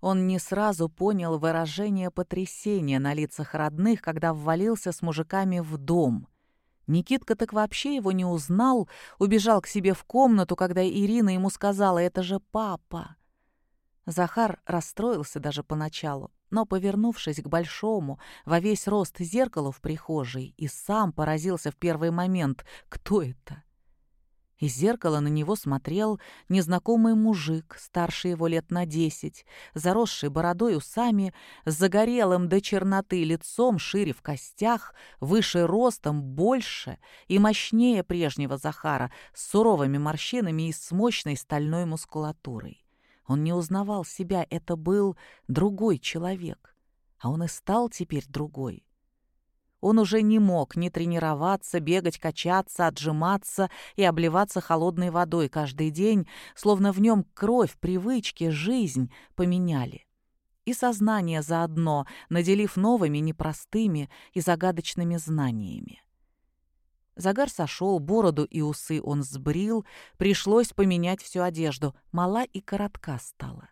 Он не сразу понял выражение потрясения на лицах родных, когда ввалился с мужиками в дом. Никитка так вообще его не узнал, убежал к себе в комнату, когда Ирина ему сказала «это же папа». Захар расстроился даже поначалу, но, повернувшись к большому, во весь рост зеркалу в прихожей, и сам поразился в первый момент, кто это. Из зеркала на него смотрел незнакомый мужик, старше его лет на десять, заросший бородой усами, с загорелым до черноты лицом, шире в костях, выше ростом, больше и мощнее прежнего Захара, с суровыми морщинами и с мощной стальной мускулатурой. Он не узнавал себя, это был другой человек, а он и стал теперь другой. Он уже не мог ни тренироваться, бегать, качаться, отжиматься и обливаться холодной водой каждый день, словно в нем кровь, привычки, жизнь поменяли. И сознание заодно, наделив новыми, непростыми и загадочными знаниями. Загар сошел, бороду и усы он сбрил, пришлось поменять всю одежду, мала и коротка стала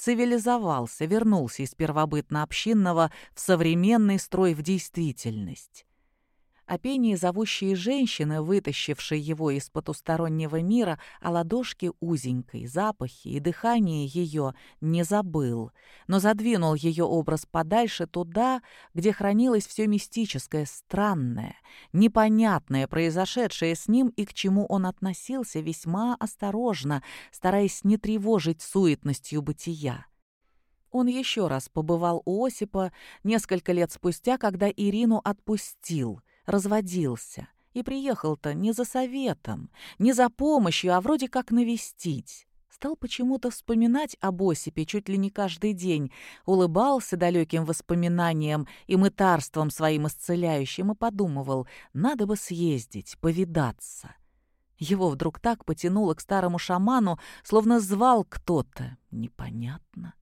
цивилизовался, вернулся из первобытно-общинного в современный строй в действительность о пении зовущей женщины, вытащившей его из потустороннего мира, о ладошке узенькой, запахе и дыхании ее не забыл, но задвинул ее образ подальше туда, где хранилось все мистическое, странное, непонятное, произошедшее с ним и к чему он относился весьма осторожно, стараясь не тревожить суетностью бытия. Он еще раз побывал у Осипа несколько лет спустя, когда Ирину отпустил — разводился. И приехал-то не за советом, не за помощью, а вроде как навестить. Стал почему-то вспоминать об Осипе чуть ли не каждый день, улыбался далеким воспоминаниям и мытарством своим исцеляющим и подумывал, надо бы съездить, повидаться. Его вдруг так потянуло к старому шаману, словно звал кто-то. Непонятно.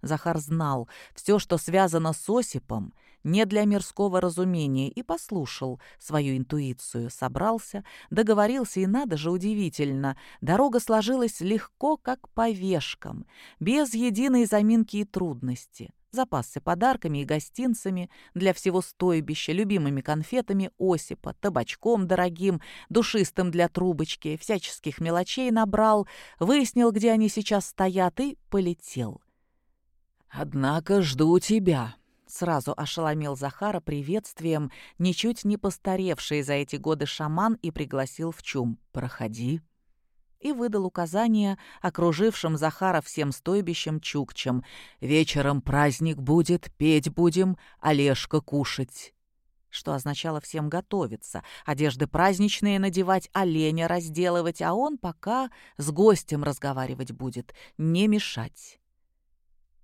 Захар знал, все, что связано с Осипом, не для мирского разумения, и послушал свою интуицию, собрался, договорился, и надо же удивительно, дорога сложилась легко, как по вешкам, без единой заминки и трудности. Запасся подарками и гостинцами для всего стойбища, любимыми конфетами Осипа, табачком дорогим, душистым для трубочки, всяческих мелочей набрал, выяснил, где они сейчас стоят, и полетел — «Однако жду тебя», — сразу ошеломил Захара приветствием, ничуть не постаревший за эти годы шаман и пригласил в чум. «Проходи» и выдал указание окружившим Захара всем стойбищем чукчам. «Вечером праздник будет, петь будем, Олежка кушать» что означало всем готовиться, одежды праздничные надевать, оленя разделывать, а он пока с гостем разговаривать будет, не мешать.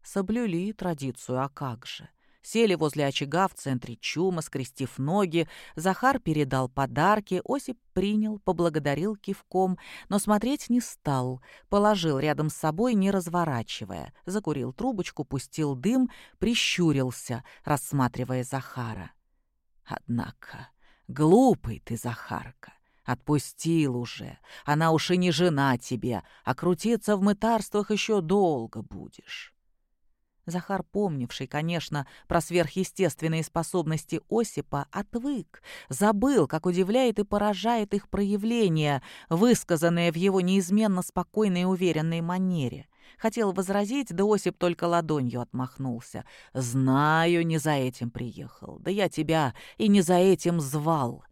Соблюли традицию, а как же? Сели возле очага в центре чума, скрестив ноги. Захар передал подарки, Осип принял, поблагодарил кивком, но смотреть не стал. Положил рядом с собой, не разворачивая. Закурил трубочку, пустил дым, прищурился, рассматривая Захара. Однако, глупый ты, Захарка. Отпустил уже. Она уж и не жена тебе, а крутиться в мытарствах еще долго будешь. Захар, помнивший, конечно, про сверхъестественные способности Осипа, отвык, забыл, как удивляет и поражает их проявление, высказанное в его неизменно спокойной и уверенной манере. Хотел возразить, да Осип только ладонью отмахнулся. «Знаю, не за этим приехал. Да я тебя и не за этим звал».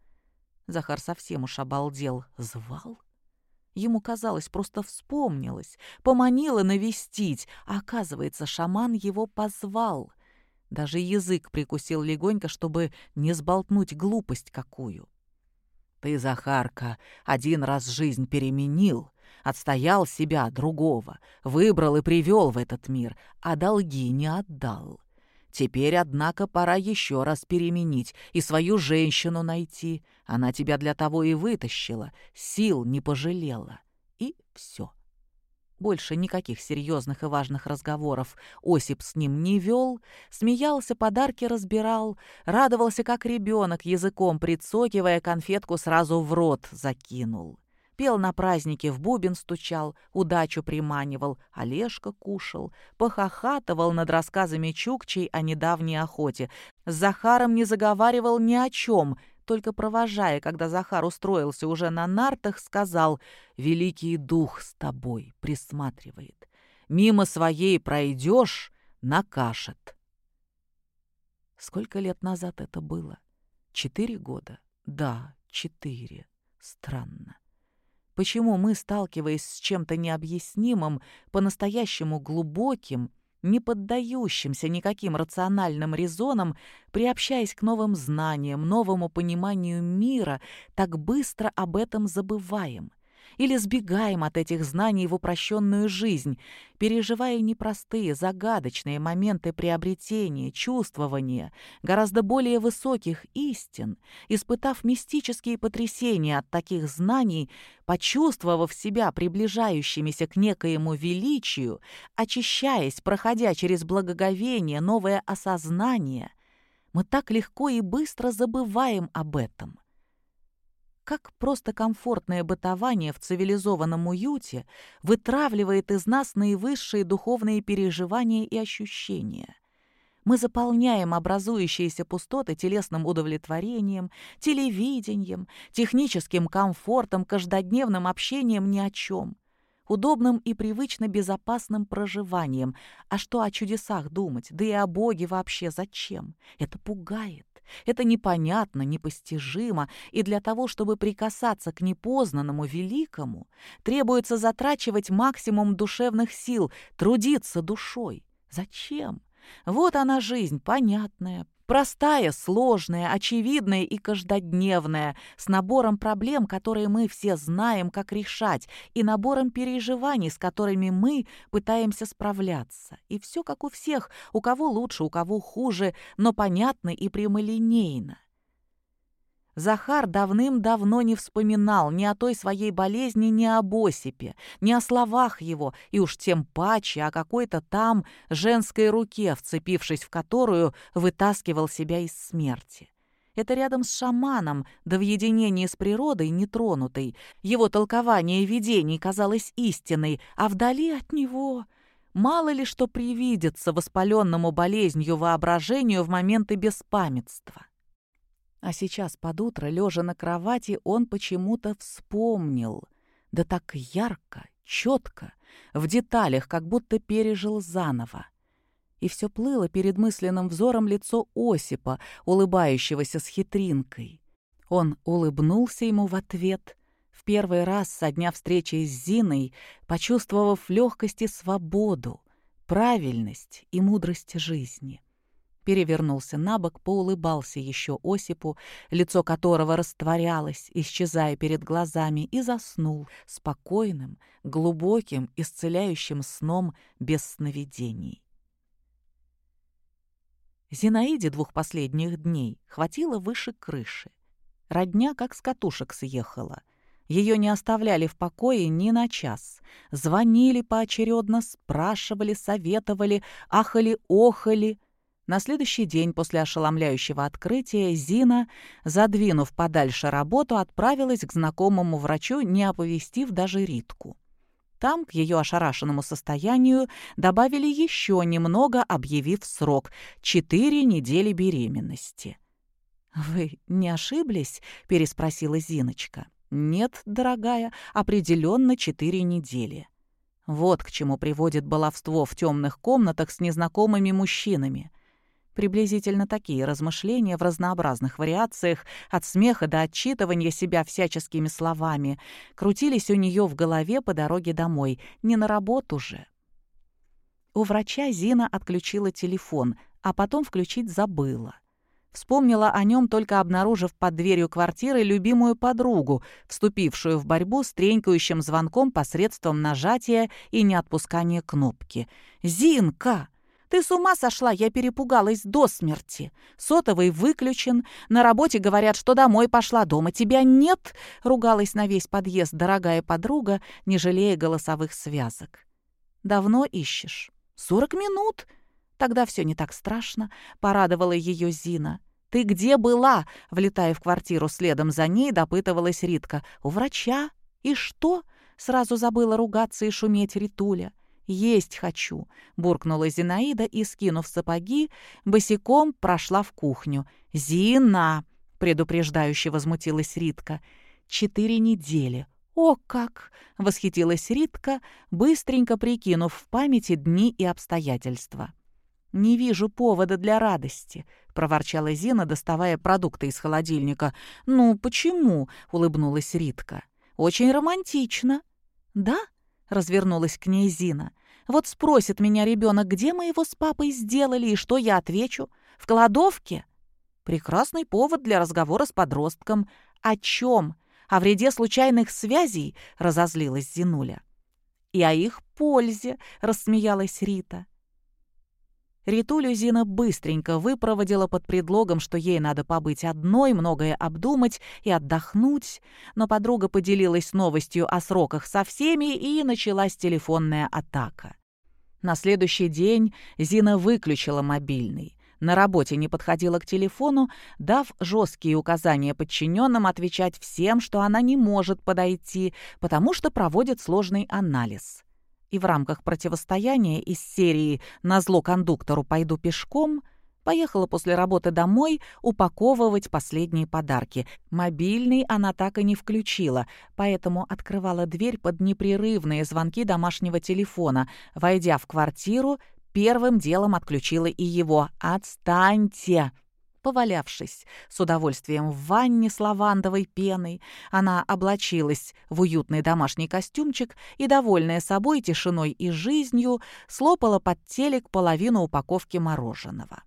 Захар совсем уж обалдел. «Звал?» Ему казалось, просто вспомнилось, поманило навестить, а оказывается, шаман его позвал. Даже язык прикусил легонько, чтобы не сболтнуть глупость какую. «Ты, Захарка, один раз жизнь переменил, отстоял себя другого, выбрал и привел в этот мир, а долги не отдал. Теперь, однако, пора еще раз переменить и свою женщину найти. Она тебя для того и вытащила, сил не пожалела. И все. Больше никаких серьезных и важных разговоров Осип с ним не вел, смеялся, подарки разбирал, радовался, как ребенок, языком прицокивая конфетку сразу в рот закинул. Пел на празднике, в бубен стучал, удачу приманивал, Олежка кушал, похохатывал над рассказами Чукчей о недавней охоте. С Захаром не заговаривал ни о чем, только провожая, когда Захар устроился уже на нартах, сказал «Великий дух с тобой присматривает. Мимо своей пройдешь, накашет». Сколько лет назад это было? Четыре года? Да, четыре. Странно. Почему мы, сталкиваясь с чем-то необъяснимым, по-настоящему глубоким, не поддающимся никаким рациональным резонам, приобщаясь к новым знаниям, новому пониманию мира, так быстро об этом забываем — или сбегаем от этих знаний в упрощенную жизнь, переживая непростые, загадочные моменты приобретения, чувствования, гораздо более высоких истин, испытав мистические потрясения от таких знаний, почувствовав себя приближающимися к некоему величию, очищаясь, проходя через благоговение, новое осознание, мы так легко и быстро забываем об этом как просто комфортное бытование в цивилизованном уюте вытравливает из нас наивысшие духовные переживания и ощущения. Мы заполняем образующиеся пустоты телесным удовлетворением, телевидением, техническим комфортом, каждодневным общением ни о чем, удобным и привычно безопасным проживанием. А что о чудесах думать? Да и о Боге вообще зачем? Это пугает. Это непонятно, непостижимо, и для того, чтобы прикасаться к непознанному великому, требуется затрачивать максимум душевных сил, трудиться душой. Зачем? Вот она жизнь, понятная, Простая, сложная, очевидная и каждодневная, с набором проблем, которые мы все знаем, как решать, и набором переживаний, с которыми мы пытаемся справляться. И все как у всех, у кого лучше, у кого хуже, но понятно и прямолинейно. Захар давным-давно не вспоминал ни о той своей болезни, ни об Осипе, ни о словах его, и уж тем паче о какой-то там женской руке, вцепившись в которую вытаскивал себя из смерти. Это рядом с шаманом, да в единении с природой нетронутой. Его толкование видений казалось истиной, а вдали от него... Мало ли что привидится воспаленному болезнью воображению в моменты беспамятства. А сейчас под утро, лежа на кровати, он почему-то вспомнил. Да так ярко, четко, в деталях, как будто пережил заново. И все плыло перед мысленным взором лицо Осипа, улыбающегося с хитринкой. Он улыбнулся ему в ответ — в первый раз со дня встречи с Зиной, почувствовав легкость и свободу, правильность и мудрость жизни перевернулся на бок, поулыбался еще Осипу, лицо которого растворялось, исчезая перед глазами, и заснул спокойным, глубоким, исцеляющим сном без сновидений. Зинаиде двух последних дней хватило выше крыши. Родня как с катушек съехала. Ее не оставляли в покое ни на час. Звонили поочередно, спрашивали, советовали, ахали-охали — на следующий день после ошеломляющего открытия Зина, задвинув подальше работу, отправилась к знакомому врачу, не оповестив даже Ритку. Там, к ее ошарашенному состоянию, добавили еще немного, объявив срок — четыре недели беременности. «Вы не ошиблись?» — переспросила Зиночка. «Нет, дорогая, определенно четыре недели». Вот к чему приводит баловство в темных комнатах с незнакомыми мужчинами. Приблизительно такие размышления в разнообразных вариациях, от смеха до отчитывания себя всяческими словами, крутились у нее в голове по дороге домой, не на работу же. У врача Зина отключила телефон, а потом включить забыла. Вспомнила о нем, только обнаружив под дверью квартиры любимую подругу, вступившую в борьбу с тренькающим звонком посредством нажатия и неотпускания кнопки. «Зинка!» Ты с ума сошла, я перепугалась до смерти. Сотовый выключен, на работе говорят, что домой пошла, дома тебя нет, ругалась на весь подъезд дорогая подруга, не жалея голосовых связок. Давно ищешь? Сорок минут. Тогда все не так страшно, порадовала ее Зина. «Ты где была?» — влетая в квартиру следом за ней, допытывалась Ритка. «У врача. «И что?» — сразу забыла ругаться и шуметь Ритуля. «Есть хочу», — буркнула Зинаида и, скинув сапоги, босиком прошла в кухню. «Зина!» — предупреждающе возмутилась Ритка. «Четыре недели. «О как!» — восхитилась Ритка, быстренько прикинув в памяти дни и обстоятельства. «Не вижу повода для радости», — проворчала Зина, доставая продукты из холодильника. «Ну, почему?» — улыбнулась Ритка. «Очень романтично». «Да?» — развернулась к ней Зина. «Вот спросит меня ребенок, где мы его с папой сделали, и что я отвечу? В кладовке?» «Прекрасный повод для разговора с подростком. О чем?» О вреде случайных связей разозлилась Зинуля. И о их пользе рассмеялась Рита. Ритулю Зина быстренько выпроводила под предлогом, что ей надо побыть одной, многое обдумать и отдохнуть, но подруга поделилась новостью о сроках со всеми, и началась телефонная атака. На следующий день Зина выключила мобильный на работе не подходила к телефону, дав жесткие указания подчиненным отвечать всем, что она не может подойти, потому что проводит сложный анализ. И в рамках противостояния из серии «На зло кондуктору пойду пешком» поехала после работы домой упаковывать последние подарки. Мобильный она так и не включила, поэтому открывала дверь под непрерывные звонки домашнего телефона. Войдя в квартиру, первым делом отключила и его. «Отстаньте!» Повалявшись с удовольствием в ванне с лавандовой пеной, она облачилась в уютный домашний костюмчик и, довольная собой, тишиной и жизнью, слопала под телек половину упаковки мороженого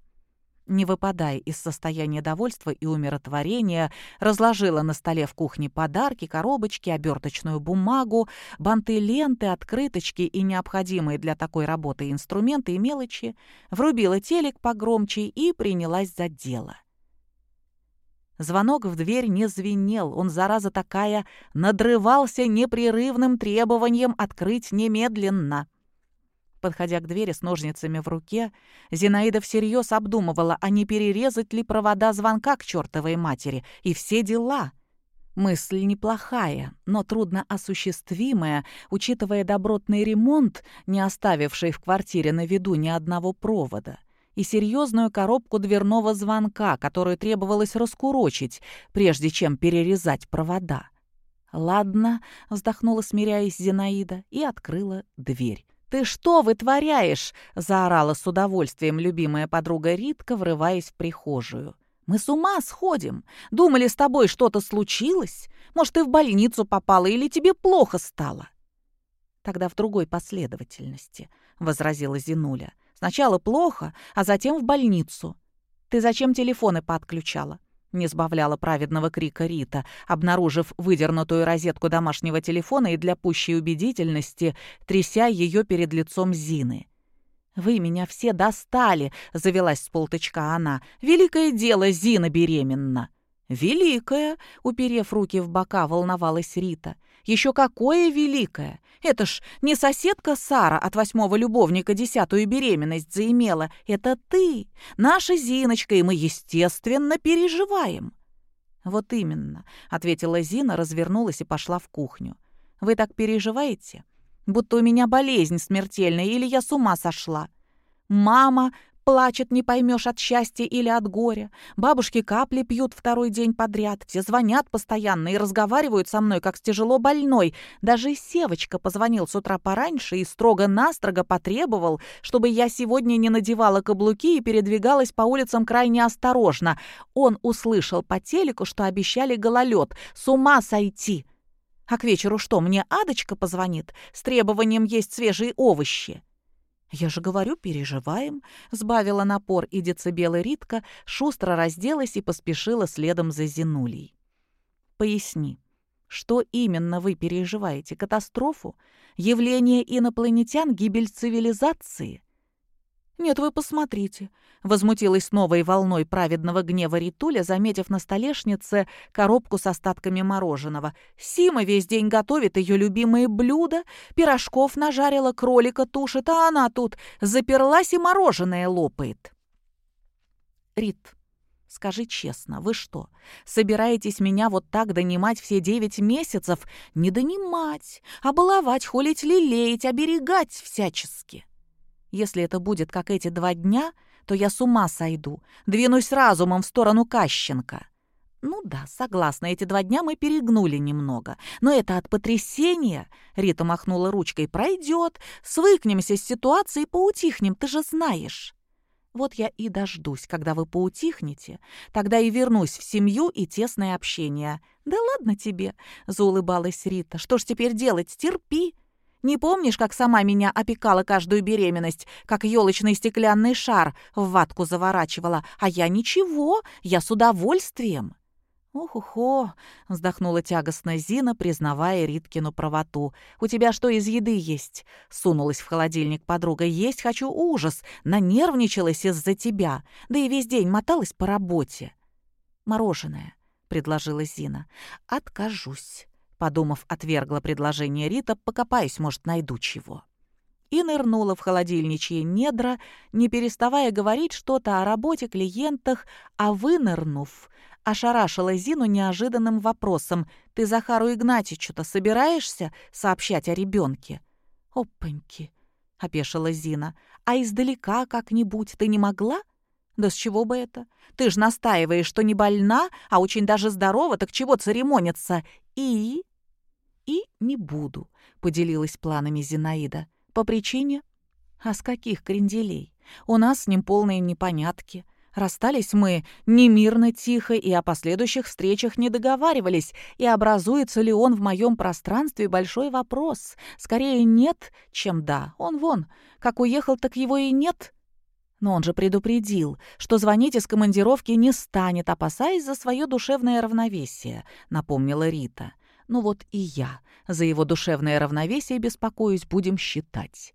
не выпадая из состояния довольства и умиротворения, разложила на столе в кухне подарки, коробочки, оберточную бумагу, банты ленты, открыточки и необходимые для такой работы инструменты и мелочи, врубила телек погромче и принялась за дело. Звонок в дверь не звенел, он, зараза такая, надрывался непрерывным требованием открыть немедленно — Подходя к двери с ножницами в руке, Зинаида всерьез обдумывала, а не перерезать ли провода звонка к чертовой матери и все дела. Мысль неплохая, но трудно осуществимая, учитывая добротный ремонт, не оставивший в квартире на виду ни одного провода, и серьезную коробку дверного звонка, которую требовалось раскурочить, прежде чем перерезать провода. «Ладно», — вздохнула, смиряясь Зинаида, и открыла дверь. «Ты что вытворяешь?» — заорала с удовольствием любимая подруга Ритка, врываясь в прихожую. «Мы с ума сходим. Думали, с тобой что-то случилось? Может, ты в больницу попала или тебе плохо стало?» «Тогда в другой последовательности», — возразила Зинуля. «Сначала плохо, а затем в больницу. Ты зачем телефоны подключала? Не сбавляла праведного крика Рита, обнаружив выдернутую розетку домашнего телефона и для пущей убедительности, тряся ее перед лицом Зины. «Вы меня все достали!» — завелась с полточка она. «Великое дело, Зина беременна!» «Великое!» — уперев руки в бока, волновалась Рита. «Еще какое великое! Это ж не соседка Сара от восьмого любовника десятую беременность заимела. Это ты, наша Зиночка, и мы, естественно, переживаем». «Вот именно», — ответила Зина, развернулась и пошла в кухню. «Вы так переживаете? Будто у меня болезнь смертельная или я с ума сошла. Мама Плачет, не поймешь, от счастья или от горя. Бабушки капли пьют второй день подряд. Все звонят постоянно и разговаривают со мной, как с тяжело больной. Даже Севочка позвонил с утра пораньше и строго-настрого потребовал, чтобы я сегодня не надевала каблуки и передвигалась по улицам крайне осторожно. Он услышал по телеку, что обещали гололед. С ума сойти! А к вечеру что, мне Адочка позвонит с требованием есть свежие овощи? «Я же говорю, переживаем», — сбавила напор, и децибелы Ритка шустро разделась и поспешила следом за Зинулей. «Поясни, что именно вы переживаете? Катастрофу? Явление инопланетян? Гибель цивилизации?» «Нет, вы посмотрите», — возмутилась новой волной праведного гнева Ритуля, заметив на столешнице коробку с остатками мороженого. «Сима весь день готовит ее любимые блюда, пирожков нажарила, кролика тушит, а она тут заперлась и мороженое лопает». «Рит, Скажи честно, вы что, собираетесь меня вот так донимать все девять месяцев? Не донимать, а баловать, холить, лелеять, оберегать всячески. Если это будет как эти два дня, то я с ума сойду, двинусь разумом в сторону Кащенко. Ну да, согласна, эти два дня мы перегнули немного. Но это от потрясения, Рита махнула ручкой, пройдет. Свыкнемся с ситуацией поутихнем, ты же знаешь. Вот я и дождусь, когда вы поутихнете. Тогда и вернусь в семью и тесное общение. Да ладно тебе, заулыбалась Рита. Что ж теперь делать? Терпи. Не помнишь, как сама меня опекала каждую беременность, как елочный стеклянный шар в ватку заворачивала? А я ничего, я с удовольствием. «Ох-охо!» — вздохнула тягостно Зина, признавая Риткину правоту. «У тебя что из еды есть?» — сунулась в холодильник подруга. «Есть хочу ужас! Нанервничалась из-за тебя, да и весь день моталась по работе». «Мороженое», — предложила Зина. «Откажусь», — подумав, отвергла предложение Рита. «Покопаюсь, может, найду чего» и нырнула в холодильничье недра, не переставая говорить что-то о работе, клиентах, а вынырнув, ошарашила Зину неожиданным вопросом. «Ты Захару Игнатьичу-то собираешься сообщать о ребенке?» «Опаньки!» — опешила Зина. «А издалека как-нибудь ты не могла?» «Да с чего бы это? Ты ж настаиваешь, что не больна, а очень даже здорова, так чего церемониться?» «И?» «И не буду», — поделилась планами Зинаида. «По причине?» «А с каких кренделей? У нас с ним полные непонятки. Расстались мы немирно, тихо и о последующих встречах не договаривались, и образуется ли он в моем пространстве большой вопрос. Скорее нет, чем да. Он вон, как уехал, так его и нет. Но он же предупредил, что звонить из командировки не станет, опасаясь за свое душевное равновесие, напомнила Рита. Ну вот и я за его душевное равновесие беспокоюсь, будем считать.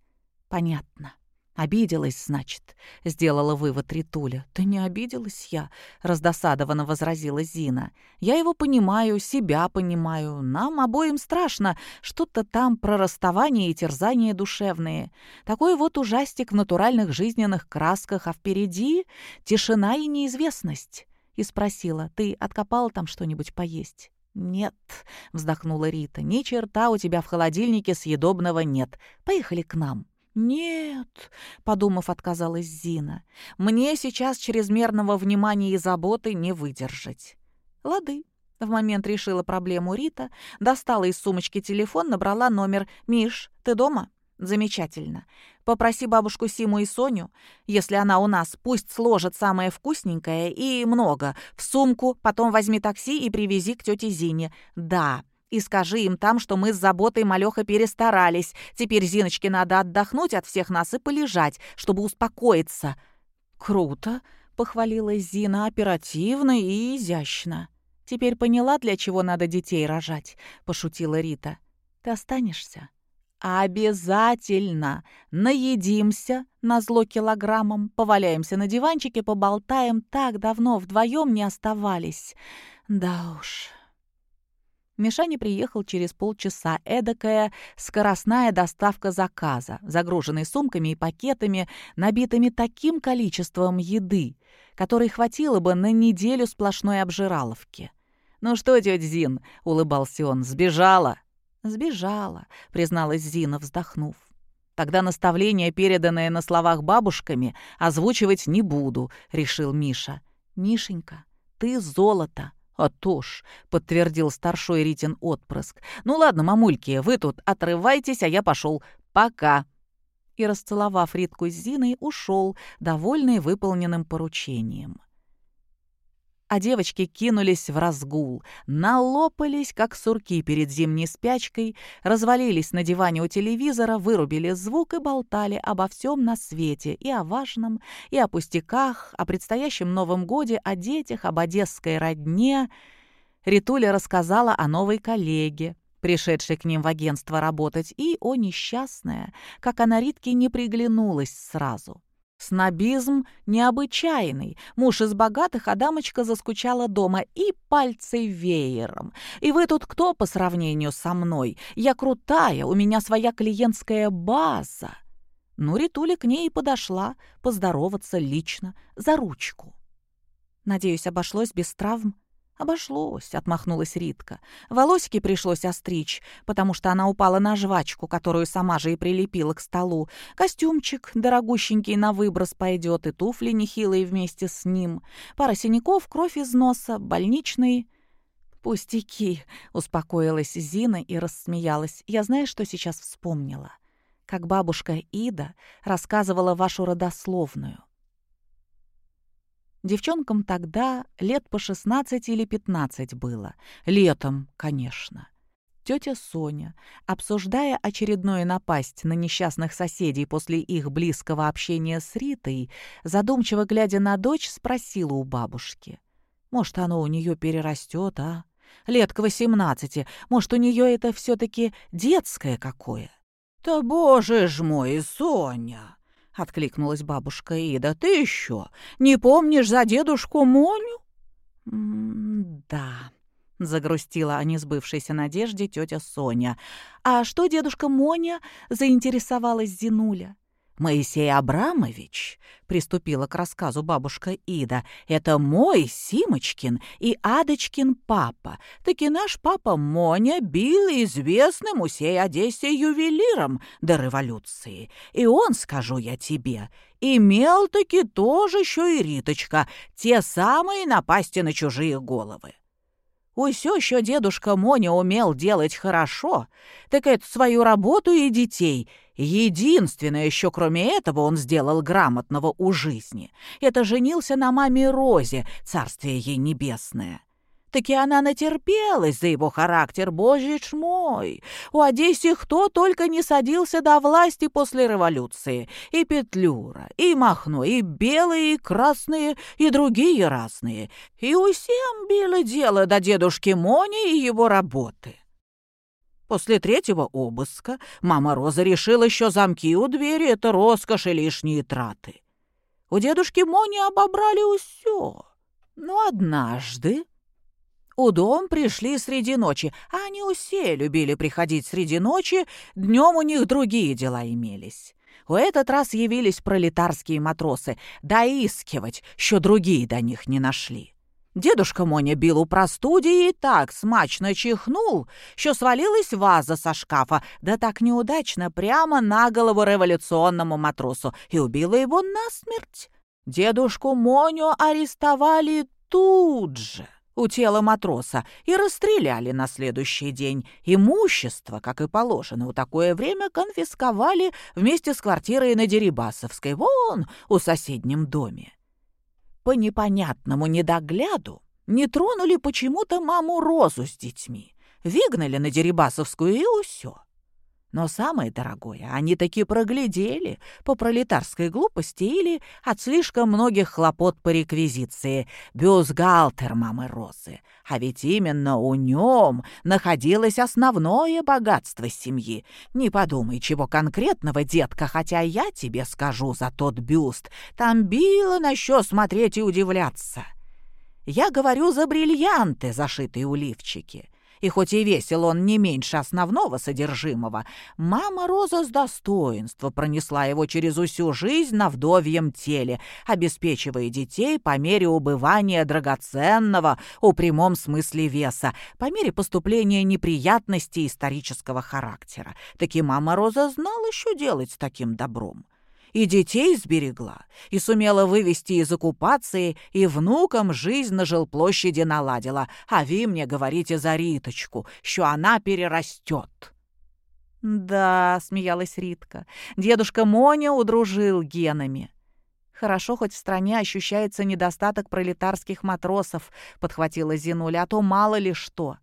Понятно. «Обиделась, значит», — сделала вывод Ритуля. «Да не обиделась я», — раздосадованно возразила Зина. «Я его понимаю, себя понимаю. Нам обоим страшно. Что-то там про расставание и терзание душевные. Такой вот ужастик в натуральных жизненных красках, а впереди тишина и неизвестность». И спросила, «Ты откопала там что-нибудь поесть?» «Нет», — вздохнула Рита, — «ни черта у тебя в холодильнике съедобного нет. Поехали к нам». «Нет», — подумав, отказалась Зина, — «мне сейчас чрезмерного внимания и заботы не выдержать». «Лады», — в момент решила проблему Рита, достала из сумочки телефон, набрала номер. «Миш, ты дома?» «Замечательно. Попроси бабушку Симу и Соню, если она у нас, пусть сложит самое вкусненькое и много в сумку, потом возьми такси и привези к тете Зине. Да, и скажи им там, что мы с заботой малёха перестарались. Теперь Зиночке надо отдохнуть от всех нас и полежать, чтобы успокоиться». «Круто», — похвалила Зина, оперативно и изящно. «Теперь поняла, для чего надо детей рожать», — пошутила Рита. «Ты останешься?» «Обязательно! Наедимся на зло килограммом, поваляемся на диванчике, поболтаем. Так давно вдвоем не оставались. Да уж...» Мишаня приехал через полчаса, эдакая скоростная доставка заказа, загруженный сумками и пакетами, набитыми таким количеством еды, которой хватило бы на неделю сплошной обжираловки. «Ну что, тетя Зин?» — улыбался он. «Сбежала?» «Сбежала», — призналась Зина, вздохнув. «Тогда наставление, переданное на словах бабушками, озвучивать не буду», — решил Миша. «Мишенька, ты золото», «А то ж», — подтвердил старшой Ритин отпрыск. «Ну ладно, мамульки, вы тут отрывайтесь, а я пошел. Пока». И, расцеловав Ритку с Зиной, ушел, довольный выполненным поручением а девочки кинулись в разгул, налопались, как сурки перед зимней спячкой, развалились на диване у телевизора, вырубили звук и болтали обо всем на свете, и о важном, и о пустяках, о предстоящем Новом годе, о детях, об одесской родне. Ритуля рассказала о новой коллеге, пришедшей к ним в агентство работать, и, о несчастная, как она Ритке не приглянулась сразу. Снобизм необычайный. Муж из богатых, а дамочка заскучала дома и пальцы веером. И вы тут кто по сравнению со мной? Я крутая, у меня своя клиентская база. Ну, Ритуля к ней и подошла поздороваться лично, за ручку. Надеюсь, обошлось без травм? «Обошлось», — отмахнулась Ритка. «Волосики пришлось остричь, потому что она упала на жвачку, которую сама же и прилепила к столу. Костюмчик дорогущенький на выброс пойдет, и туфли нехилые вместе с ним. Пара синяков, кровь из носа, больничные». «Пустяки», — успокоилась Зина и рассмеялась. «Я знаю, что сейчас вспомнила. Как бабушка Ида рассказывала вашу родословную. Девчонкам тогда лет по 16 или 15 было. Летом, конечно. Тетя Соня, обсуждая очередную напасть на несчастных соседей после их близкого общения с Ритой, задумчиво глядя на дочь, спросила у бабушки. «Может, оно у нее перерастет, а? Лет к восемнадцати. Может, у нее это все-таки детское какое?» «Да боже ж мой, Соня!» — откликнулась бабушка Ида. «Ты еще не помнишь за дедушку Моню?» «Да», — загрустила о несбывшейся надежде тетя Соня. «А что дедушка Моня?» — заинтересовалась Зинуля. Моисей Абрамович, приступила к рассказу бабушка Ида, это мой Симочкин и Адочкин папа. Таки наш папа Моня бил известным у сей Одессе ювелиром до революции. И он, скажу я тебе, имел таки тоже еще и Риточка, те самые напасти на чужие головы. Усё еще дедушка Моня умел делать хорошо, так это свою работу и детей. Единственное еще кроме этого он сделал грамотного у жизни. Это женился на маме Розе, царствие ей небесное. Таки она натерпелась за его характер, божий ж мой. У Одессе кто только не садился до власти после революции. И Петлюра, и Махно, и белые, и красные, и другие разные. И усем било дело до дедушки Мони и его работы. После третьего обыска мама Роза решила еще замки у двери — это роскошь и лишние траты. У дедушки Мони обобрали усё. Но однажды у дом пришли среди ночи, а они все любили приходить среди ночи, днем у них другие дела имелись. В этот раз явились пролетарские матросы доискивать, что другие до них не нашли. Дедушка Моня бил у простуди и так смачно чихнул, что свалилась ваза со шкафа, да так неудачно прямо на голову революционному матросу и убила его насмерть. Дедушку Моню арестовали тут же у тела матроса и расстреляли на следующий день. Имущество, как и положено, у такое время конфисковали вместе с квартирой на Дерибасовской, вон, у соседнем доме. По непонятному недогляду не тронули почему-то маму Розу с детьми, выгнали на Дерибасовскую и усё. Но самое дорогое они таки проглядели по пролетарской глупости или от слишком многих хлопот по реквизиции. Бюстгальтер мамы Розы. А ведь именно у нем находилось основное богатство семьи. Не подумай, чего конкретного, детка, хотя я тебе скажу за тот бюст. Там било на что смотреть и удивляться. Я говорю за бриллианты, зашитые у лифчики и хоть и весил он не меньше основного содержимого, мама Роза с достоинства пронесла его через всю жизнь на вдовьем теле, обеспечивая детей по мере убывания драгоценного у прямом смысле веса, по мере поступления неприятностей исторического характера. Таки мама Роза знала, что делать с таким добром и детей сберегла, и сумела вывести из оккупации, и внукам жизнь на жилплощади наладила. А вы мне говорите за Риточку, что она перерастет. «Да», — смеялась Ритка, — «дедушка Моня удружил генами». «Хорошо, хоть в стране ощущается недостаток пролетарских матросов», — подхватила Зинуля, «а то мало ли что».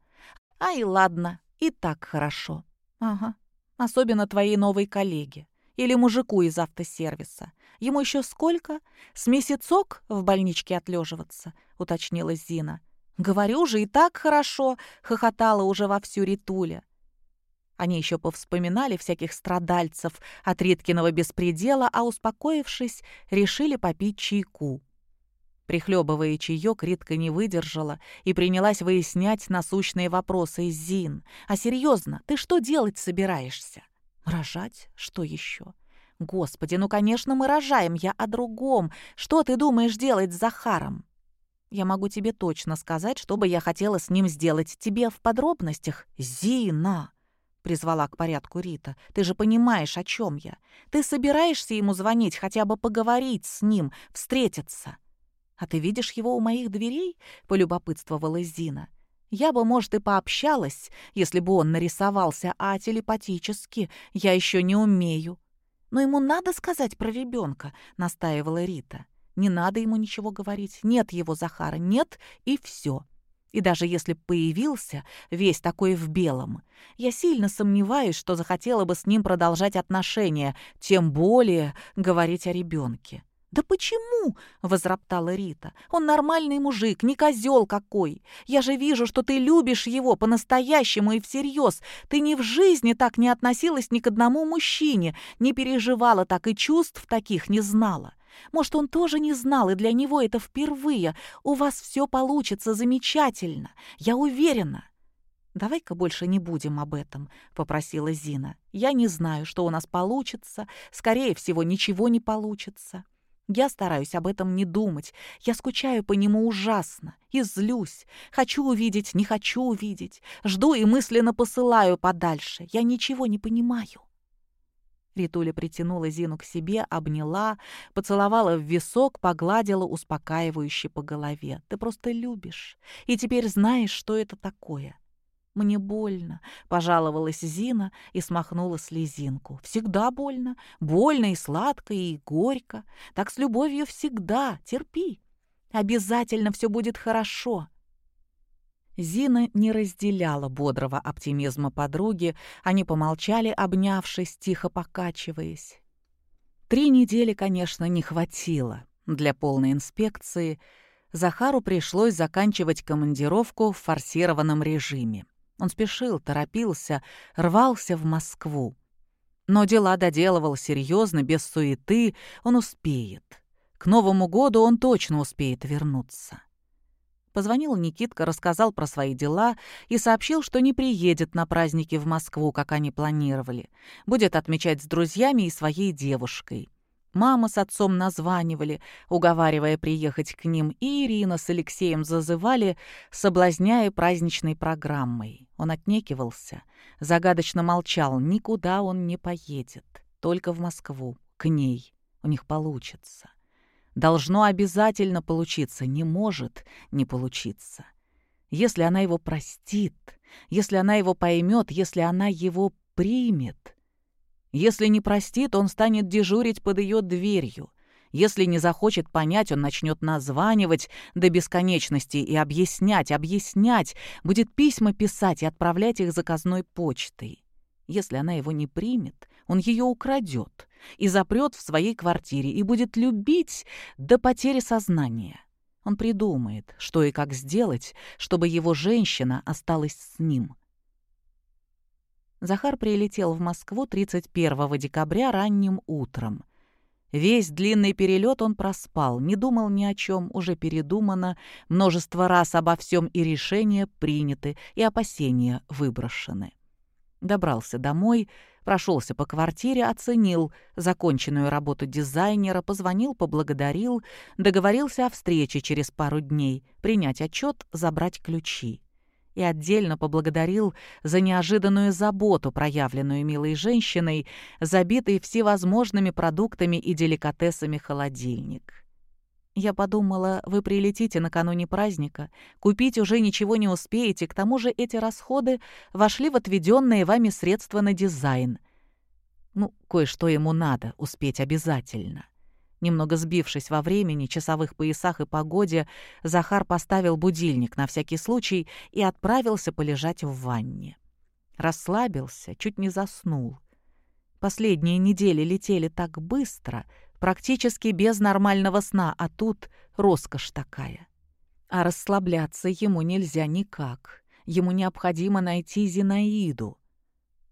«Ай, ладно, и так хорошо». «Ага, особенно твоей новой коллеге. Или мужику из автосервиса. Ему еще сколько? С месяцок в больничке отлеживаться, уточнила Зина. Говорю же, и так хорошо, хохотала уже вовсю Ритуля. Они еще повспоминали всяких страдальцев от Риткиного беспредела, а, успокоившись, решили попить чайку. Прихлебывая чаек, Ритка не выдержала и принялась выяснять насущные вопросы. «Зин, а серьезно, ты что делать собираешься?» Рожать? Что еще? Господи, ну, конечно, мы рожаем, я о другом. Что ты думаешь делать с Захаром? Я могу тебе точно сказать, что бы я хотела с ним сделать. Тебе в подробностях? Зина!» — призвала к порядку Рита. «Ты же понимаешь, о чем я. Ты собираешься ему звонить, хотя бы поговорить с ним, встретиться?» «А ты видишь его у моих дверей?» — полюбопытствовала Зина. «Я бы, может, и пообщалась, если бы он нарисовался, а телепатически я еще не умею». «Но ему надо сказать про ребенка», — настаивала Рита. «Не надо ему ничего говорить. Нет его Захара, нет, и все. И даже если появился весь такой в белом, я сильно сомневаюсь, что захотела бы с ним продолжать отношения, тем более говорить о ребенке. «Да почему?» — возроптала Рита. «Он нормальный мужик, не козел какой. Я же вижу, что ты любишь его по-настоящему и всерьез. Ты ни в жизни так не относилась ни к одному мужчине, не переживала так и чувств таких не знала. Может, он тоже не знал, и для него это впервые. У вас все получится замечательно, я уверена». «Давай-ка больше не будем об этом», — попросила Зина. «Я не знаю, что у нас получится. Скорее всего, ничего не получится». Я стараюсь об этом не думать. Я скучаю по нему ужасно и злюсь. Хочу увидеть, не хочу увидеть. Жду и мысленно посылаю подальше. Я ничего не понимаю. Ритуля притянула Зину к себе, обняла, поцеловала в висок, погладила успокаивающе по голове. «Ты просто любишь, и теперь знаешь, что это такое. «Мне больно», — пожаловалась Зина и смахнула слезинку. «Всегда больно. Больно и сладко, и горько. Так с любовью всегда. Терпи. Обязательно все будет хорошо». Зина не разделяла бодрого оптимизма подруги, они помолчали, обнявшись, тихо покачиваясь. Три недели, конечно, не хватило для полной инспекции. Захару пришлось заканчивать командировку в форсированном режиме. Он спешил, торопился, рвался в Москву. Но дела доделывал серьезно, без суеты, он успеет. К Новому году он точно успеет вернуться. Позвонил Никитка, рассказал про свои дела и сообщил, что не приедет на праздники в Москву, как они планировали. Будет отмечать с друзьями и своей девушкой. Мама с отцом названивали, уговаривая приехать к ним, и Ирина с Алексеем зазывали, соблазняя праздничной программой. Он отнекивался, загадочно молчал, никуда он не поедет, только в Москву, к ней. У них получится. Должно обязательно получиться, не может не получиться. Если она его простит, если она его поймет, если она его примет — если не простит, он станет дежурить под ее дверью. Если не захочет понять, он начнет названивать до бесконечности и объяснять, объяснять, будет письма писать и отправлять их заказной почтой. Если она его не примет, он ее украдет и запрет в своей квартире и будет любить до потери сознания. Он придумает, что и как сделать, чтобы его женщина осталась с ним. Захар прилетел в Москву 31 декабря ранним утром. Весь длинный перелет он проспал, не думал ни о чем, уже передумано, множество раз обо всем и решения приняты, и опасения выброшены. Добрался домой, прошелся по квартире, оценил законченную работу дизайнера, позвонил, поблагодарил, договорился о встрече через пару дней, принять отчет, забрать ключи и отдельно поблагодарил за неожиданную заботу, проявленную милой женщиной, забитой всевозможными продуктами и деликатесами холодильник. Я подумала, вы прилетите накануне праздника, купить уже ничего не успеете, к тому же эти расходы вошли в отведенные вами средства на дизайн. Ну, кое-что ему надо успеть обязательно. Немного сбившись во времени, часовых поясах и погоде, Захар поставил будильник на всякий случай и отправился полежать в ванне. Расслабился, чуть не заснул. Последние недели летели так быстро, практически без нормального сна, а тут роскошь такая. А расслабляться ему нельзя никак. Ему необходимо найти Зинаиду.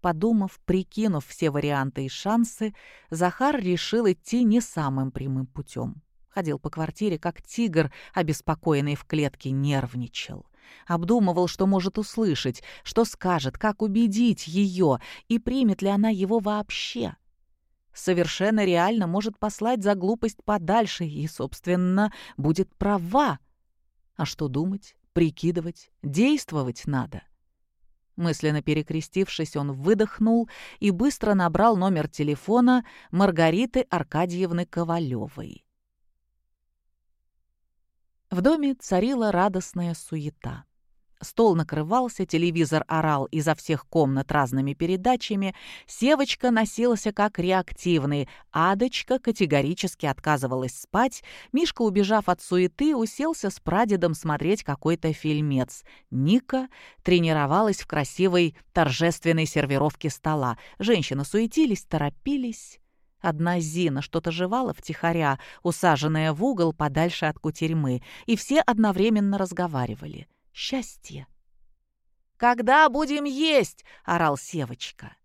Подумав, прикинув все варианты и шансы, Захар решил идти не самым прямым путем. Ходил по квартире, как тигр, обеспокоенный в клетке, нервничал. Обдумывал, что может услышать, что скажет, как убедить ее, и примет ли она его вообще. Совершенно реально может послать за глупость подальше и, собственно, будет права. А что думать, прикидывать, действовать надо. Мысленно перекрестившись, он выдохнул и быстро набрал номер телефона Маргариты Аркадьевны Ковалевой. В доме царила радостная суета. Стол накрывался, телевизор орал изо всех комнат разными передачами, Севочка носился как реактивный, Адочка категорически отказывалась спать, Мишка, убежав от суеты, уселся с прадедом смотреть какой-то фильмец. Ника тренировалась в красивой торжественной сервировке стола. Женщины суетились, торопились. Одна Зина что-то жевала втихаря, усаженная в угол подальше от кутерьмы, и все одновременно разговаривали — счастье. «Когда будем есть?» — орал Севочка.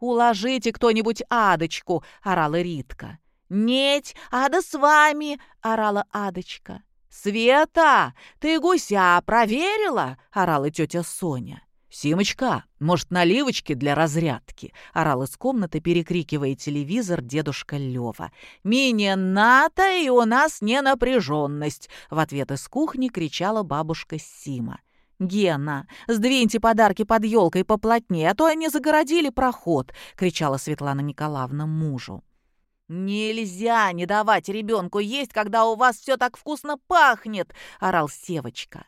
«Уложите кто-нибудь Адочку!» — орала Ритка. «Неть, Ада с вами!» — орала Адочка. «Света, ты гуся проверила?» — орала тетя Соня. «Симочка, может, наливочки для разрядки?» — орал из комнаты, перекрикивая телевизор дедушка Лёва. «Мини-ната, и у нас не напряженность!» — в ответ из кухни кричала бабушка Сима. «Гена, сдвиньте подарки под елкой поплотнее, а то они загородили проход!» — кричала Светлана Николаевна мужу. «Нельзя не давать ребенку есть, когда у вас все так вкусно пахнет!» — орал Севочка.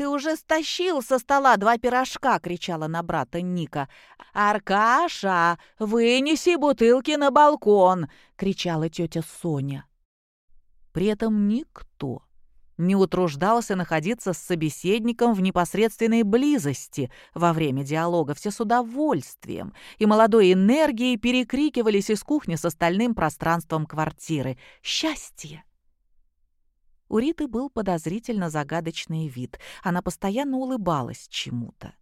«Ты уже стащил со стола два пирожка!» — кричала на брата Ника. «Аркаша, вынеси бутылки на балкон!» — кричала тетя Соня. При этом никто не утруждался находиться с собеседником в непосредственной близости во время диалога, все с удовольствием и молодой энергией перекрикивались из кухни с остальным пространством квартиры. Счастье! У Риты был подозрительно загадочный вид. Она постоянно улыбалась чему-то.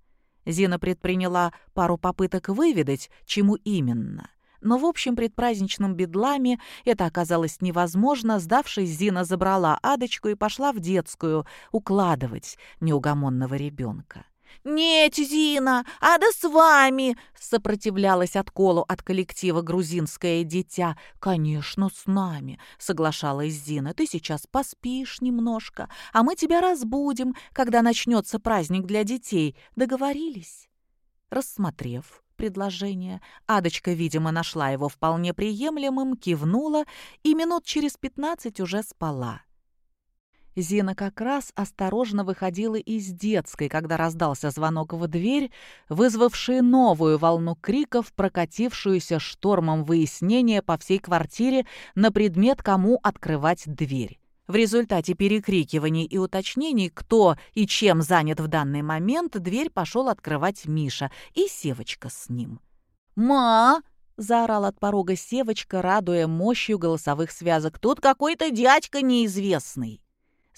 Зина предприняла пару попыток выведать, чему именно. Но в общем предпраздничном бедламе это оказалось невозможно. Сдавшись, Зина забрала Адочку и пошла в детскую укладывать неугомонного ребенка. «Нет, Зина, а да с вами!» — сопротивлялась отколу от коллектива грузинское дитя. «Конечно, с нами!» — соглашалась Зина. «Ты сейчас поспишь немножко, а мы тебя разбудим, когда начнется праздник для детей. Договорились?» Рассмотрев предложение, Адочка, видимо, нашла его вполне приемлемым, кивнула и минут через пятнадцать уже спала. Зина как раз осторожно выходила из детской, когда раздался звонок в дверь, вызвавший новую волну криков, прокатившуюся штормом выяснения по всей квартире на предмет, кому открывать дверь. В результате перекрикиваний и уточнений, кто и чем занят в данный момент, дверь пошел открывать Миша и Севочка с ним. «Ма!» — заорал от порога Севочка, радуя мощью голосовых связок. «Тут какой-то дядька неизвестный!»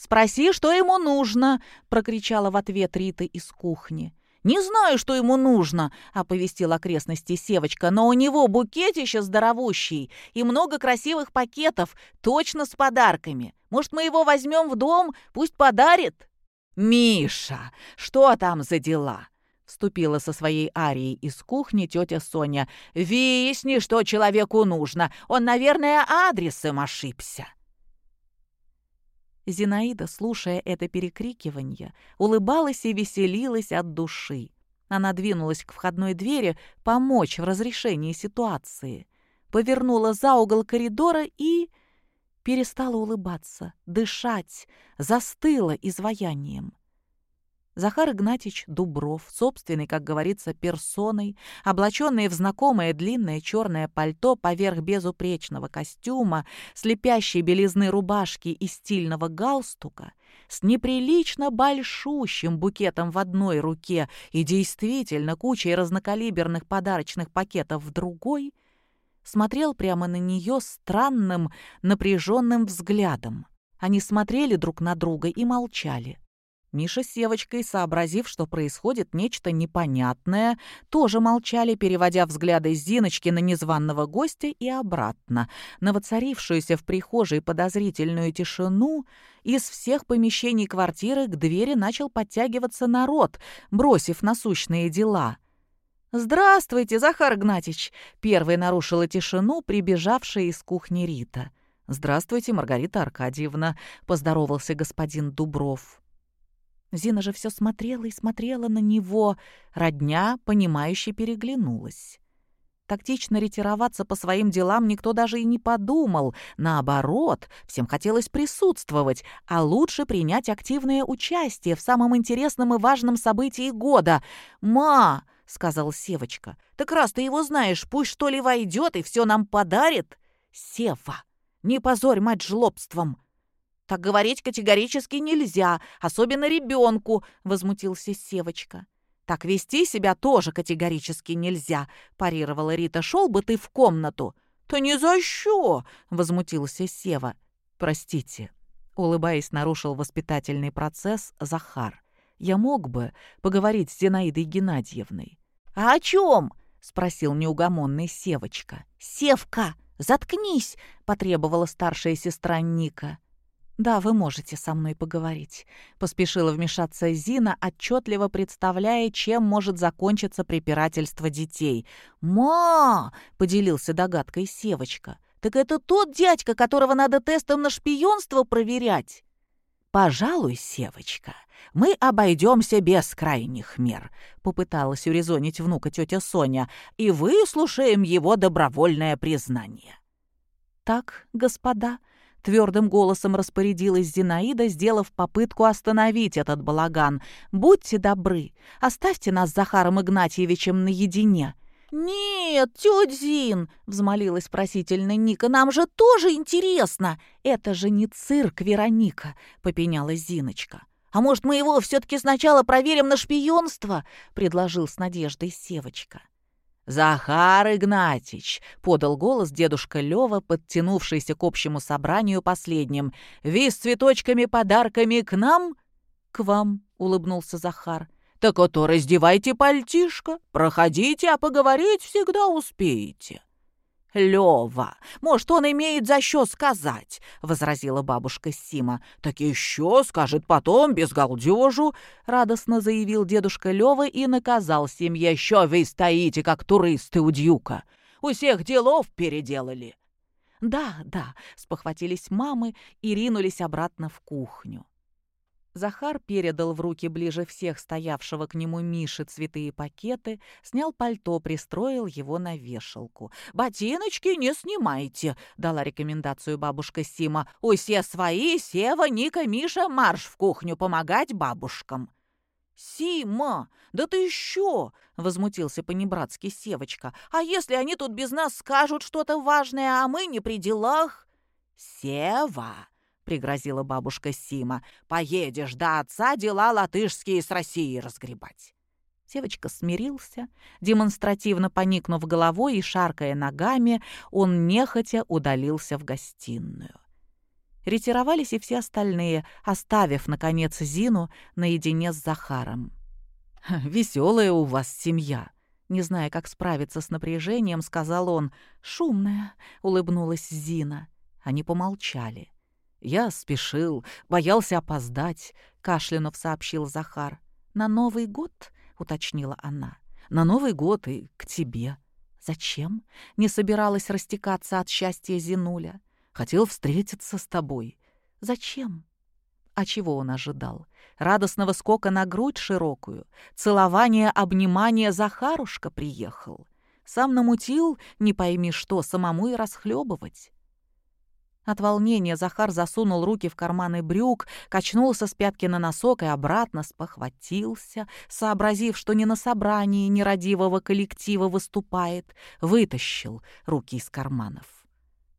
«Спроси, что ему нужно!» — прокричала в ответ Рита из кухни. «Не знаю, что ему нужно», — оповестил окрестности Севочка, «но у него букетище здоровущий и много красивых пакетов, точно с подарками. Может, мы его возьмем в дом, пусть подарит?» «Миша, что там за дела?» Вступила со своей арией из кухни тетя Соня. «Выясни, что человеку нужно. Он, наверное, адресом ошибся». Зинаида, слушая это перекрикивание, улыбалась и веселилась от души. Она двинулась к входной двери помочь в разрешении ситуации. Повернула за угол коридора и... перестала улыбаться, дышать, застыла изваянием. Захар Игнатьич Дубров, собственный, как говорится, персоной, облаченный в знакомое длинное черное пальто поверх безупречного костюма, слепящей белизны рубашки и стильного галстука, с неприлично большущим букетом в одной руке и действительно кучей разнокалиберных подарочных пакетов в другой, смотрел прямо на нее странным, напряженным взглядом. Они смотрели друг на друга и молчали. Миша с Севочкой, сообразив, что происходит нечто непонятное, тоже молчали, переводя взгляды Зиночки на незваного гостя и обратно. На воцарившуюся в прихожей подозрительную тишину из всех помещений квартиры к двери начал подтягиваться народ, бросив насущные дела. «Здравствуйте, Захар Игнатьич!» — первой нарушила тишину, прибежавшая из кухни Рита. «Здравствуйте, Маргарита Аркадьевна!» — поздоровался господин Дубров. Зина же все смотрела и смотрела на него. Родня, понимающе переглянулась. Тактично ретироваться по своим делам никто даже и не подумал. Наоборот, всем хотелось присутствовать, а лучше принять активное участие в самом интересном и важном событии года. «Ма!» — сказал Севочка. «Так раз ты его знаешь, пусть что ли войдет и все нам подарит?» «Сева, не позорь мать жлобством!» «Так говорить категорически нельзя, особенно ребенку!» — возмутился Севочка. «Так вести себя тоже категорически нельзя», — парировала Рита. «Шел бы ты в комнату». «Да ни за что!» — возмутился Сева. «Простите», — улыбаясь, нарушил воспитательный процесс Захар. «Я мог бы поговорить с Зинаидой Геннадьевной». «А о чем?» — спросил неугомонный Севочка. «Севка, заткнись!» — потребовала старшая сестра Ника. «Да, вы можете со мной поговорить», — поспешила вмешаться Зина, отчетливо представляя, чем может закончиться препирательство детей. «Ма!» — поделился догадкой Севочка. «Так это тот дядька, которого надо тестом на шпионство проверять?» «Пожалуй, Севочка, мы обойдемся без крайних мер», — попыталась урезонить внука тетя Соня, «и выслушаем его добровольное признание». «Так, господа», — твердым голосом распорядилась Зинаида, сделав попытку остановить этот балаган. «Будьте добры, оставьте нас с Захаром Игнатьевичем наедине». «Нет, тетя Зин!» — взмолилась просительно Ника. «Нам же тоже интересно!» «Это же не цирк, Вероника!» — попенялась Зиночка. «А может, мы его все-таки сначала проверим на шпионство?» — предложил с надеждой Севочка. «Захар Игнатьич!» — подал голос дедушка Лёва, подтянувшийся к общему собранию последним. «Ви с цветочками-подарками к нам?» «К вам», — улыбнулся Захар. «Так вот, раздевайте пальтишко, проходите, а поговорить всегда успеете». «Лёва, может, он имеет за что сказать?» — возразила бабушка Сима. «Так еще скажет потом, без галдежу», — радостно заявил дедушка Лёва и наказал семье. «Еще вы стоите, как туристы у дюка. У всех делов переделали». «Да, да», — спохватились мамы и ринулись обратно в кухню. Захар передал в руки ближе всех стоявшего к нему Миши цветы и пакеты, снял пальто, пристроил его на вешалку. «Ботиночки не снимайте», — дала рекомендацию бабушка Сима. «У все свои, Сева, Ника, Миша, марш в кухню помогать бабушкам». «Сима, да ты еще!» — возмутился понебратски Севочка. «А если они тут без нас скажут что-то важное, а мы не при делах?» «Сева!» Пригрозила бабушка Сима. «Поедешь до отца дела латышские с Россией разгребать». Севочка смирился, демонстративно поникнув головой и шаркая ногами, он нехотя удалился в гостиную. Ретировались и все остальные, оставив, наконец, Зину наедине с Захаром. «Веселая у вас семья», не зная, как справиться с напряжением, сказал он. «Шумная», — улыбнулась Зина. Они помолчали. «Я спешил, боялся опоздать», — кашлянув сообщил Захар. «На Новый год?» — уточнила она. «На Новый год и к тебе». «Зачем?» — не собиралась растекаться от счастья Зинуля. «Хотел встретиться с тобой». «Зачем?» А чего он ожидал? Радостного скока на грудь широкую? Целование, обнимание Захарушка приехал? Сам намутил, не пойми что, самому и расхлебывать. От волнения Захар засунул руки в карманы брюк, качнулся с пятки на носок и обратно спохватился, сообразив, что не на собрании нерадивого коллектива выступает, вытащил руки из карманов.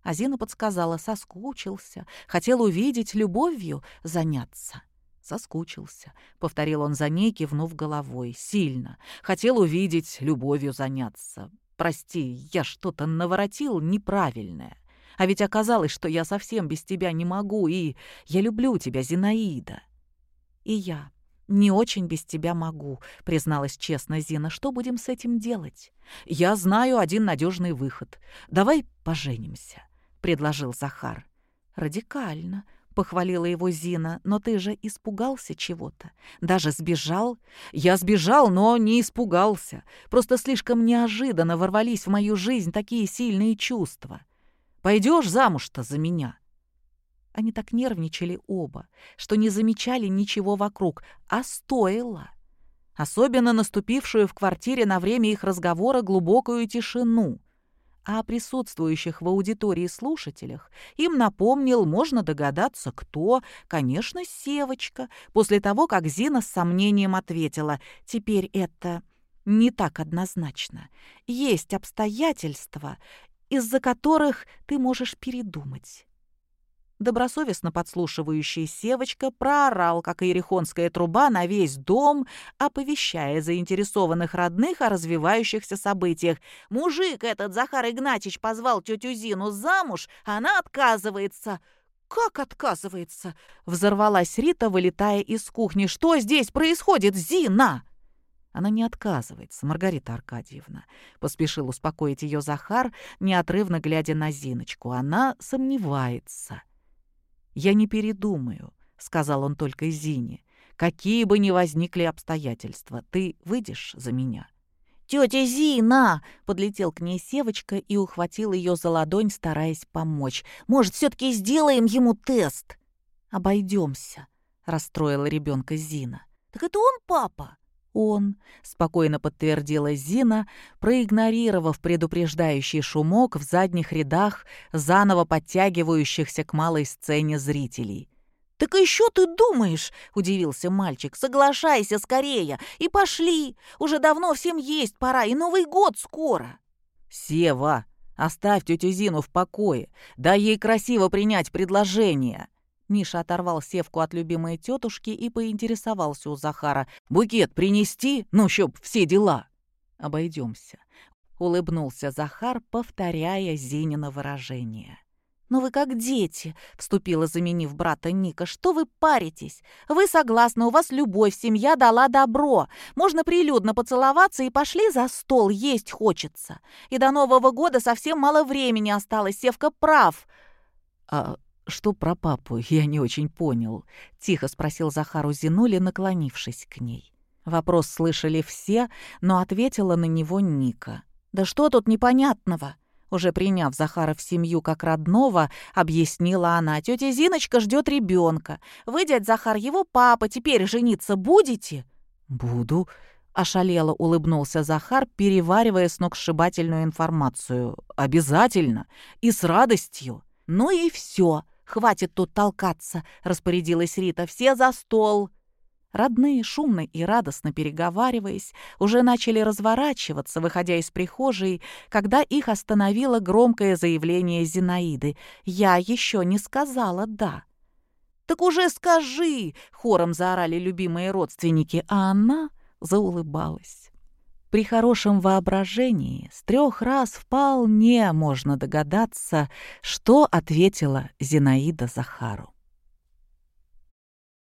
Азина подсказала, соскучился, хотел увидеть, любовью заняться. Соскучился, — повторил он за ней, кивнув головой. Сильно. Хотел увидеть, любовью заняться. Прости, я что-то наворотил неправильное. А ведь оказалось, что я совсем без тебя не могу, и я люблю тебя, Зинаида». «И я не очень без тебя могу», — призналась честно Зина. «Что будем с этим делать?» «Я знаю один надежный выход. Давай поженимся», — предложил Захар. «Радикально», — похвалила его Зина. «Но ты же испугался чего-то. Даже сбежал?» «Я сбежал, но не испугался. Просто слишком неожиданно ворвались в мою жизнь такие сильные чувства. Пойдешь замуж-то за меня?» Они так нервничали оба, что не замечали ничего вокруг, а стоило. Особенно наступившую в квартире на время их разговора глубокую тишину. А о присутствующих в аудитории слушателях им напомнил, можно догадаться, кто, конечно, Севочка, после того, как Зина с сомнением ответила «Теперь это не так однозначно. Есть обстоятельства, из-за которых ты можешь передумать». Добросовестно подслушивающая Севочка проорал, как иерихонская труба, на весь дом, оповещая заинтересованных родных о развивающихся событиях. «Мужик этот, Захар Игнатьич, позвал тетю Зину замуж, она отказывается». «Как отказывается?» — взорвалась Рита, вылетая из кухни. «Что здесь происходит, Зина?» Она не отказывается, Маргарита Аркадьевна. Поспешил успокоить ее Захар, неотрывно глядя на Зиночку. Она сомневается. «Я не передумаю», — сказал он только Зине. «Какие бы ни возникли обстоятельства, ты выйдешь за меня». «Тетя Зина!» — подлетел к ней Севочка и ухватил ее за ладонь, стараясь помочь. «Может, все-таки сделаем ему тест?» «Обойдемся», — расстроила ребенка Зина. «Так это он папа?» «Он», — спокойно подтвердила Зина, проигнорировав предупреждающий шумок в задних рядах заново подтягивающихся к малой сцене зрителей. «Так еще ты думаешь?» — удивился мальчик. «Соглашайся скорее и пошли. Уже давно всем есть пора, и Новый год скоро». «Сева, оставь тетю Зину в покое. Дай ей красиво принять предложение», Миша оторвал севку от любимой тетушки и поинтересовался у Захара. «Букет принести? Ну, чтоб все дела!» «Обойдемся», — улыбнулся Захар, повторяя Зинина выражение. «Но «Ну вы как дети», — вступила, заменив брата Ника. «Что вы паритесь? Вы согласны, у вас любовь, семья дала добро. Можно прилюдно поцеловаться и пошли за стол, есть хочется. И до Нового года совсем мало времени осталось, Севка прав». «А «Что про папу, я не очень понял», — тихо спросил Захару Зинули, наклонившись к ней. Вопрос слышали все, но ответила на него Ника. «Да что тут непонятного?» Уже приняв Захара в семью как родного, объяснила она. «Тетя Зиночка ждет ребенка. Вы, дядь Захар, его папа, теперь жениться будете?» «Буду», — ошалело улыбнулся Захар, переваривая сногсшибательную информацию. «Обязательно. И с радостью». «Ну и все. «Хватит тут толкаться», — распорядилась Рита. «Все за стол!» Родные, шумно и радостно переговариваясь, уже начали разворачиваться, выходя из прихожей, когда их остановило громкое заявление Зинаиды. «Я еще не сказала «да». «Так уже скажи!» — хором заорали любимые родственники, а она заулыбалась. При хорошем воображении с трех раз вполне можно догадаться, что ответила Зинаида Захару.